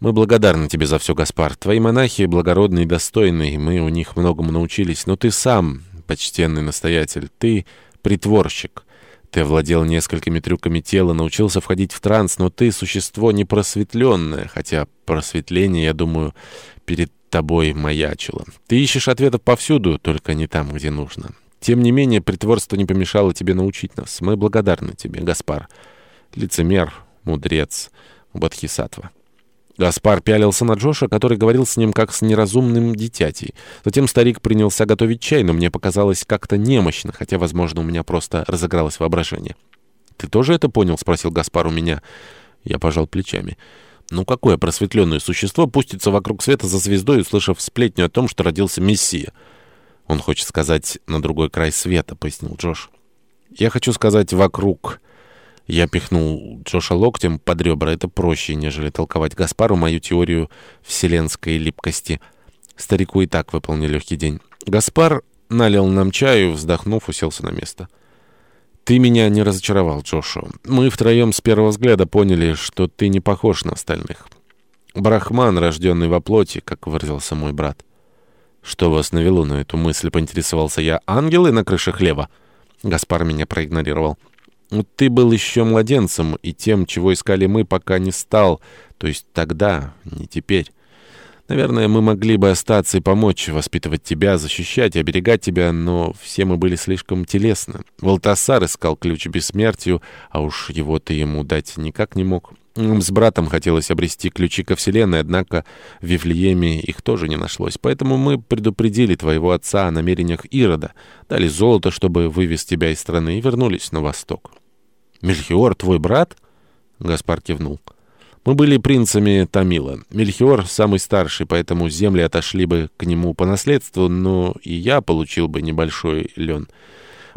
Мы благодарны тебе за все, Гаспар. Твои монахи благородные и достойные, мы у них многому научились. Но ты сам, почтенный настоятель, ты притворщик. Ты овладел несколькими трюками тела, научился входить в транс, но ты существо непросветленное, хотя просветление, я думаю, перед тобой маячило. Ты ищешь ответов повсюду, только не там, где нужно. Тем не менее, притворство не помешало тебе научить нас. Мы благодарны тебе, Гаспар. Лицемер, мудрец, Бодхисаттва. Гаспар пялился на Джоша, который говорил с ним как с неразумным дитятей. Затем старик принялся готовить чай, но мне показалось как-то немощно, хотя, возможно, у меня просто разыгралось воображение. «Ты тоже это понял?» — спросил Гаспар у меня. Я пожал плечами. «Ну какое просветленное существо пустится вокруг света за звездой, услышав сплетню о том, что родился Мессия?» «Он хочет сказать «на другой край света», — пояснил Джош. «Я хочу сказать «вокруг». Я пихнул Джоша локтем под ребра. Это проще, нежели толковать Гаспару мою теорию вселенской липкости. Старику и так выполнил легкий день. Гаспар налил нам чаю, вздохнув, уселся на место. «Ты меня не разочаровал, Джошу. Мы втроем с первого взгляда поняли, что ты не похож на остальных. Брахман, рожденный во плоти, как выразился мой брат». «Что вас навело на эту мысль?» — поинтересовался я. «Ангелы на крыше хлеба?» Гаспар меня проигнорировал. Ты был еще младенцем, и тем, чего искали мы, пока не стал. То есть тогда, не теперь. Наверное, мы могли бы остаться и помочь воспитывать тебя, защищать и оберегать тебя, но все мы были слишком телесны. Валтасар искал ключ бессмертию, а уж его ты ему дать никак не мог. С братом хотелось обрести ключи ко Вселенной, однако в Вифлееме их тоже не нашлось. Поэтому мы предупредили твоего отца о намерениях Ирода, дали золото, чтобы вывез тебя из страны, и вернулись на восток. «Мельхиор твой брат?» Гаспар кивнул. Мы были принцами Тамила. Мельхиор самый старший, поэтому земли отошли бы к нему по наследству, но и я получил бы небольшой лен.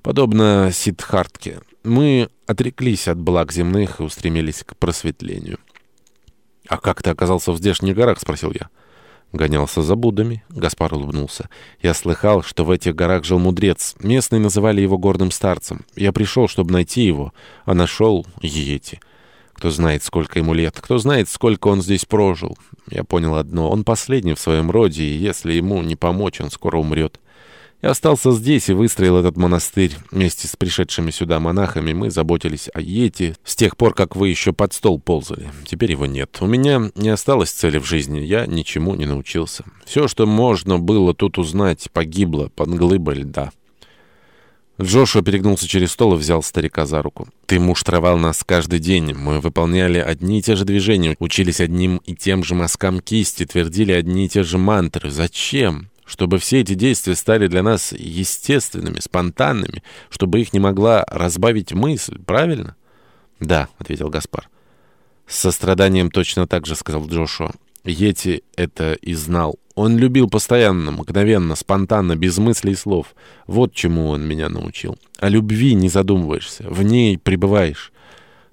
Подобно Сидхартке. Мы отреклись от благ земных и устремились к просветлению. «А как ты оказался в здешних горах?» — спросил я. Гонялся за Буддами. Гаспар улыбнулся. Я слыхал, что в этих горах жил мудрец. Местные называли его горным старцем. Я пришел, чтобы найти его, а нашел Йети. Кто знает, сколько ему лет, кто знает, сколько он здесь прожил. Я понял одно, он последний в своем роде, и если ему не помочь, он скоро умрет. Я остался здесь и выстроил этот монастырь. Вместе с пришедшими сюда монахами мы заботились о Йете с тех пор, как вы еще под стол ползали. Теперь его нет. У меня не осталось цели в жизни, я ничему не научился. Все, что можно было тут узнать, погибло под глыбой льда. Джошуа перегнулся через стол и взял старика за руку. «Ты муштровал нас каждый день. Мы выполняли одни и те же движения, учились одним и тем же мазкам кисти, твердили одни и те же мантры. Зачем? Чтобы все эти действия стали для нас естественными, спонтанными, чтобы их не могла разбавить мысль, правильно?» «Да», — ответил Гаспар. «С состраданием точно так же», — сказал Джошуа. Йети это и знал. Он любил постоянно, мгновенно, спонтанно, без мыслей и слов. Вот чему он меня научил. О любви не задумываешься, в ней пребываешь.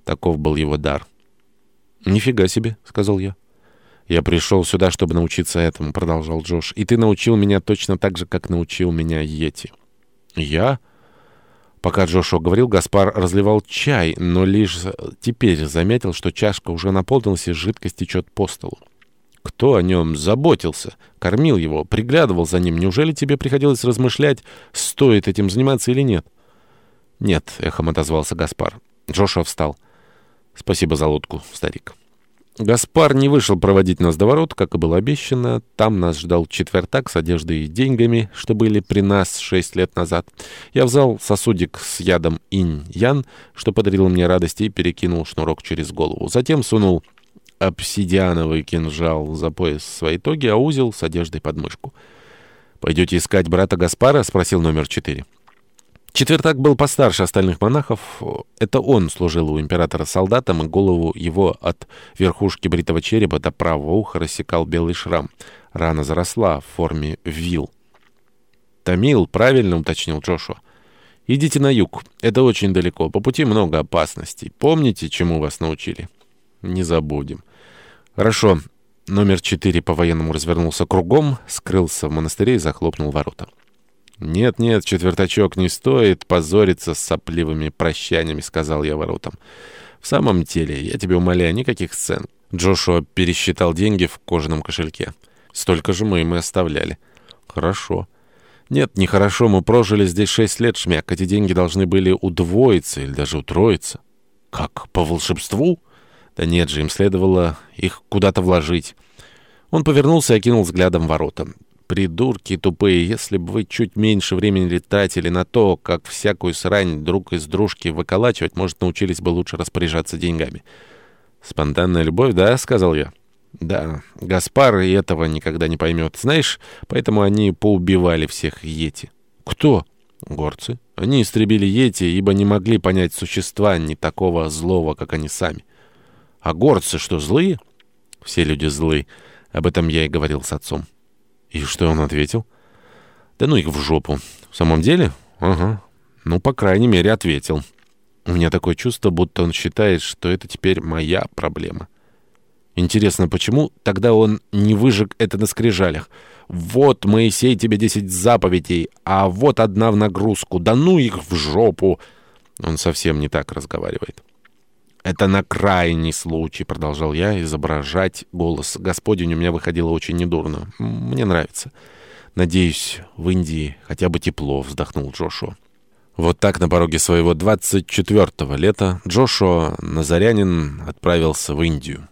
Таков был его дар. «Нифига себе», — сказал я. «Я пришел сюда, чтобы научиться этому», — продолжал Джош. «И ты научил меня точно так же, как научил меня Йети». «Я?» Пока Джошуа говорил, Гаспар разливал чай, но лишь теперь заметил, что чашка уже наполнилась и жидкость течет по столу. Кто о нем заботился, кормил его, приглядывал за ним? Неужели тебе приходилось размышлять, стоит этим заниматься или нет? Нет, эхом отозвался Гаспар. Джошуа встал. Спасибо за лодку, старик. Гаспар не вышел проводить нас до ворот, как и было обещано. Там нас ждал четвертак с одеждой и деньгами, что были при нас шесть лет назад. Я взял сосудик с ядом инь-ян, что подарил мне радость, и перекинул шнурок через голову. Затем сунул обсидиановый кинжал за пояс своей тоги, а узел с одеждой под мышку. «Пойдете искать брата Гаспара?» — спросил номер четыре. Четвертак был постарше остальных монахов. Это он служил у императора солдатом, и голову его от верхушки бритого черепа до правого уха рассекал белый шрам. Рана заросла в форме вил. «Тамил, правильно уточнил Джошуа. «Идите на юг. Это очень далеко. По пути много опасностей. Помните, чему вас научили?» «Не забудем». «Хорошо». Номер четыре по-военному развернулся кругом, скрылся в монастыре и захлопнул ворота. «Нет-нет, четвертачок, не стоит позориться с сопливыми прощаниями», — сказал я воротам. «В самом деле, я тебя умоляю, никаких сцен. Джошуа пересчитал деньги в кожаном кошельке. Столько же мы им и оставляли. Хорошо. Нет, нехорошо, мы прожили здесь шесть лет, шмяк. Эти деньги должны были удвоиться или даже утроиться. Как, по волшебству? Да нет же, им следовало их куда-то вложить. Он повернулся и окинул взглядом ворота. «Придурки тупые, если бы вы чуть меньше времени тратили на то, как всякую срань друг из дружки выколачивать, может, научились бы лучше распоряжаться деньгами». «Спонтанная любовь, да?» — сказал я. «Да, Гаспар и этого никогда не поймет. Знаешь, поэтому они поубивали всех Йети». «Кто?» «Горцы. Они истребили Йети, ибо не могли понять существа не такого злого, как они сами». «А горцы что, злые?» «Все люди злые. Об этом я и говорил с отцом». И что он ответил? Да ну их в жопу. В самом деле? Ага. Ну, по крайней мере, ответил. У меня такое чувство, будто он считает, что это теперь моя проблема. Интересно, почему тогда он не выжег это на скрижалях? Вот, Моисей, тебе десять заповедей, а вот одна в нагрузку. Да ну их в жопу! Он совсем не так разговаривает. «Это на крайний случай», — продолжал я изображать голос. Господень у меня выходило очень недурно. Мне нравится. «Надеюсь, в Индии хотя бы тепло», — вздохнул Джошуа. Вот так на пороге своего 24-го лета Джошуа Назарянин отправился в Индию.